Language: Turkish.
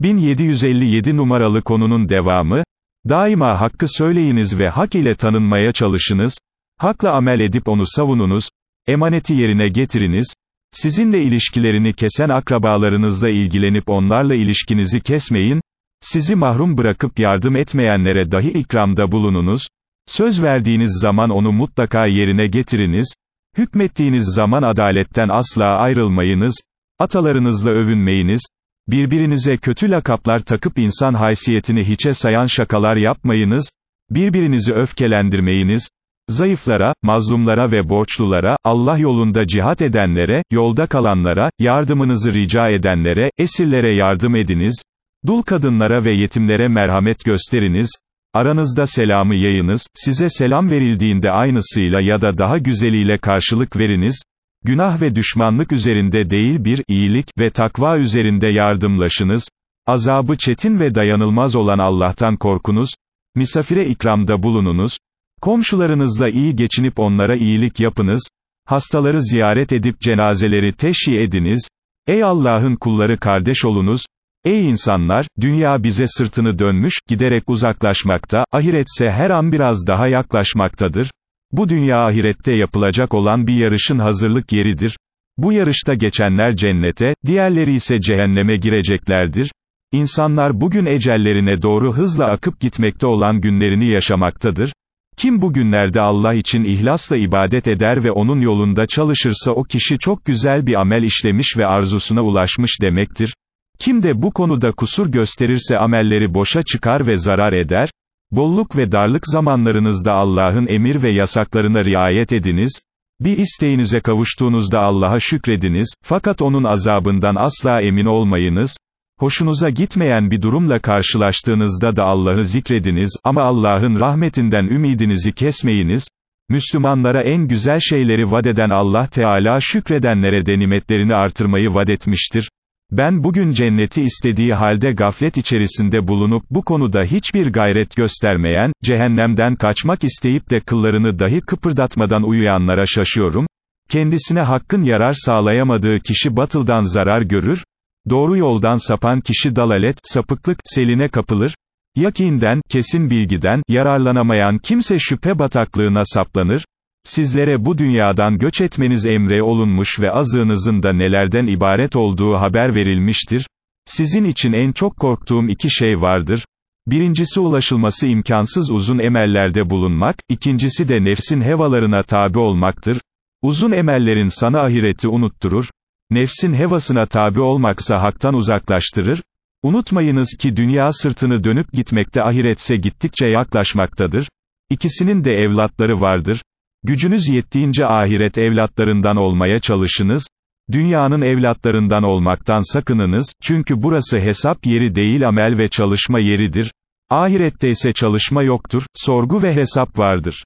1757 numaralı konunun devamı, daima hakkı söyleyiniz ve hak ile tanınmaya çalışınız, hakla amel edip onu savununuz, emaneti yerine getiriniz, sizinle ilişkilerini kesen akrabalarınızla ilgilenip onlarla ilişkinizi kesmeyin, sizi mahrum bırakıp yardım etmeyenlere dahi ikramda bulununuz, söz verdiğiniz zaman onu mutlaka yerine getiriniz, hükmettiğiniz zaman adaletten asla ayrılmayınız, atalarınızla övünmeyiniz, birbirinize kötü lakaplar takıp insan haysiyetini hiçe sayan şakalar yapmayınız, birbirinizi öfkelendirmeyiniz, zayıflara, mazlumlara ve borçlulara, Allah yolunda cihat edenlere, yolda kalanlara, yardımınızı rica edenlere, esirlere yardım ediniz, dul kadınlara ve yetimlere merhamet gösteriniz, aranızda selamı yayınız, size selam verildiğinde aynısıyla ya da daha güzeliyle karşılık veriniz, günah ve düşmanlık üzerinde değil bir, iyilik ve takva üzerinde yardımlaşınız, azabı çetin ve dayanılmaz olan Allah'tan korkunuz, misafire ikramda bulununuz, komşularınızla iyi geçinip onlara iyilik yapınız, hastaları ziyaret edip cenazeleri teşhi ediniz, ey Allah'ın kulları kardeş olunuz, Ey insanlar, dünya bize sırtını dönmüş, giderek uzaklaşmakta, ahiretse her an biraz daha yaklaşmaktadır. Bu dünya ahirette yapılacak olan bir yarışın hazırlık yeridir. Bu yarışta geçenler cennete, diğerleri ise cehenneme gireceklerdir. İnsanlar bugün ecellerine doğru hızla akıp gitmekte olan günlerini yaşamaktadır. Kim bu günlerde Allah için ihlasla ibadet eder ve onun yolunda çalışırsa o kişi çok güzel bir amel işlemiş ve arzusuna ulaşmış demektir. Kim de bu konuda kusur gösterirse amelleri boşa çıkar ve zarar eder, bolluk ve darlık zamanlarınızda Allah'ın emir ve yasaklarına riayet ediniz, bir isteğinize kavuştuğunuzda Allah'a şükrediniz, fakat onun azabından asla emin olmayınız, hoşunuza gitmeyen bir durumla karşılaştığınızda da Allah'ı zikrediniz, ama Allah'ın rahmetinden ümidinizi kesmeyiniz, Müslümanlara en güzel şeyleri vadeden Allah Teala şükredenlere de nimetlerini artırmayı vadetmiştir. Ben bugün cenneti istediği halde gaflet içerisinde bulunup bu konuda hiçbir gayret göstermeyen, cehennemden kaçmak isteyip de kıllarını dahi kıpırdatmadan uyuyanlara şaşıyorum. Kendisine hakkın yarar sağlayamadığı kişi batıldan zarar görür, doğru yoldan sapan kişi dalalet, sapıklık, seline kapılır, yakinden, kesin bilgiden, yararlanamayan kimse şüphe bataklığına saplanır, Sizlere bu dünyadan göç etmeniz emre olunmuş ve azığınızın da nelerden ibaret olduğu haber verilmiştir. Sizin için en çok korktuğum iki şey vardır. Birincisi ulaşılması imkansız uzun emellerde bulunmak, ikincisi de nefsin hevalarına tabi olmaktır. Uzun emellerin sana ahireti unutturur. Nefsin hevasına tabi olmaksa haktan uzaklaştırır. Unutmayınız ki dünya sırtını dönüp gitmekte ahiretse gittikçe yaklaşmaktadır. İkisinin de evlatları vardır. Gücünüz yettiğince ahiret evlatlarından olmaya çalışınız, dünyanın evlatlarından olmaktan sakınınız, çünkü burası hesap yeri değil amel ve çalışma yeridir, ahirette ise çalışma yoktur, sorgu ve hesap vardır.